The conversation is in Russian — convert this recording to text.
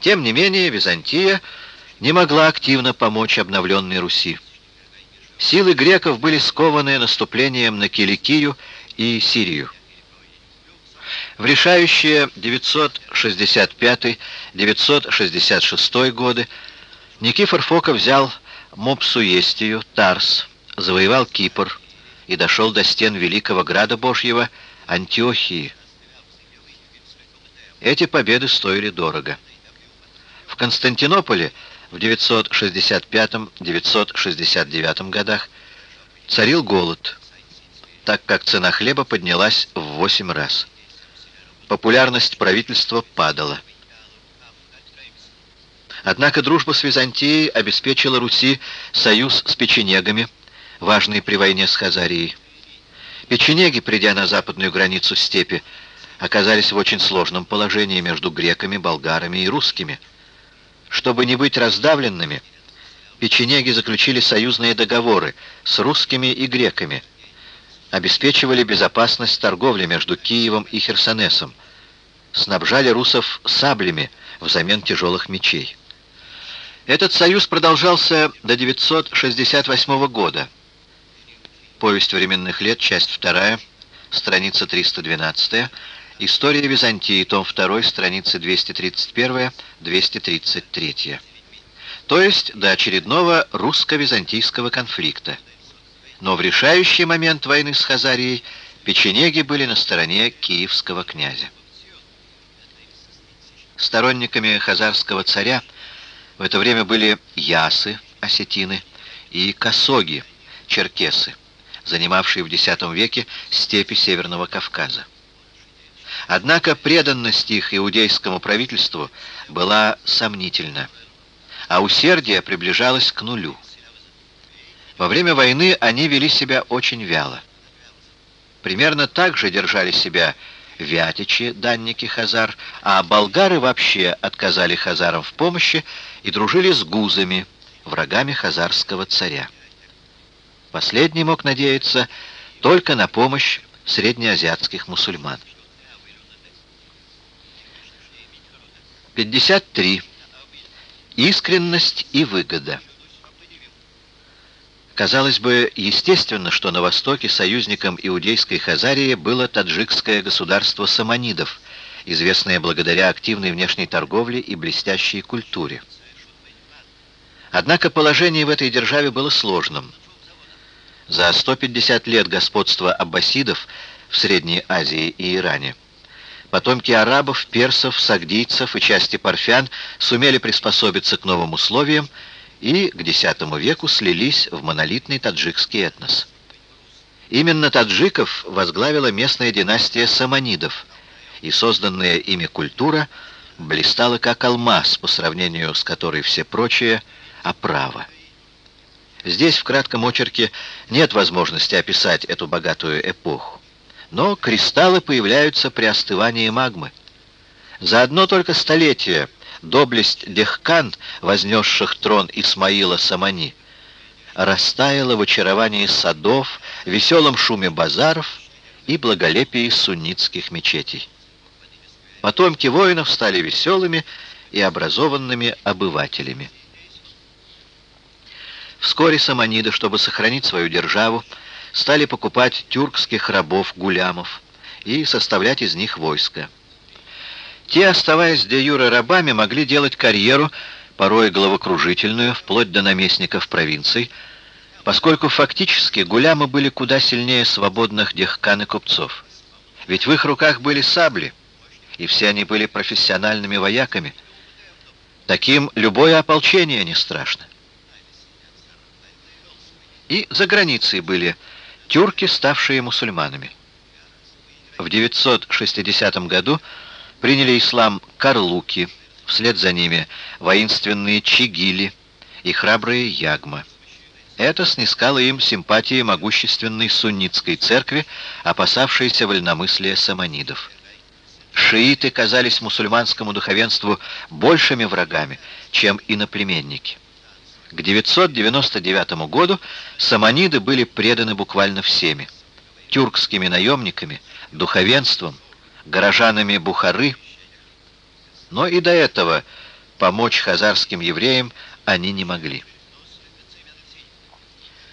Тем не менее, Византия не могла активно помочь обновленной Руси. Силы греков были скованы наступлением на Киликию и Сирию. В решающие 965-966 годы Никифор Фока взял Мопсуестию, Тарс, завоевал Кипр и дошел до стен великого града Божьего Антиохии. Эти победы стоили дорого. Константинополе в 965-969 годах царил голод, так как цена хлеба поднялась в 8 раз. Популярность правительства падала. Однако дружба с Византией обеспечила Руси союз с печенегами, важный при войне с Хазарией. Печенеги, придя на западную границу степи, оказались в очень сложном положении между греками, болгарами и русскими – чтобы не быть раздавленными, печенеги заключили союзные договоры с русскими и греками, обеспечивали безопасность торговли между Киевом и Херсонесом, снабжали русов саблями взамен тяжелых мечей. Этот союз продолжался до 968 года. Повесть временных лет, часть 2, страница 312, История Византии, том 2, страницы 231-233. То есть до очередного русско-византийского конфликта. Но в решающий момент войны с Хазарией печенеги были на стороне киевского князя. Сторонниками хазарского царя в это время были ясы, осетины, и косоги, черкесы, занимавшие в X веке степи Северного Кавказа. Однако преданность их иудейскому правительству была сомнительна, а усердие приближалось к нулю. Во время войны они вели себя очень вяло. Примерно так же держали себя вятичи, данники Хазар, а болгары вообще отказали Хазарам в помощи и дружили с гузами, врагами хазарского царя. Последний мог надеяться только на помощь среднеазиатских мусульман. 53. Искренность и выгода. Казалось бы, естественно, что на востоке союзником иудейской Хазарии было таджикское государство саманидов, известное благодаря активной внешней торговле и блестящей культуре. Однако положение в этой державе было сложным. За 150 лет господства аббасидов в Средней Азии и Иране – Потомки арабов, персов, сагдийцев и части парфян сумели приспособиться к новым условиям и к X веку слились в монолитный таджикский этнос. Именно таджиков возглавила местная династия саманидов, и созданная ими культура блистала как алмаз, по сравнению с которой все прочие — оправа. Здесь в кратком очерке нет возможности описать эту богатую эпоху. Но кристаллы появляются при остывании магмы. За одно только столетие доблесть Дехкан, вознесших трон Исмаила Самани, растаяла в очаровании садов, веселом шуме базаров и благолепии суннитских мечетей. Потомки воинов стали веселыми и образованными обывателями. Вскоре саманиды, чтобы сохранить свою державу, стали покупать тюркских рабов-гулямов и составлять из них войско. Те, оставаясь де юре рабами, могли делать карьеру, порой головокружительную, вплоть до наместников провинций, поскольку фактически гулямы были куда сильнее свободных дехкан и купцов. Ведь в их руках были сабли, и все они были профессиональными вояками. Таким любое ополчение не страшно. И за границей были тюрки, ставшие мусульманами. В 960 году приняли ислам карлуки, вслед за ними воинственные чигили и храбрые ягма. Это снискало им симпатии могущественной суннитской церкви, опасавшейся вольномыслия саманидов. Шииты казались мусульманскому духовенству большими врагами, чем иноплеменники. К 999 году саманиды были преданы буквально всеми. Тюркскими наемниками, духовенством, горожанами Бухары. Но и до этого помочь хазарским евреям они не могли.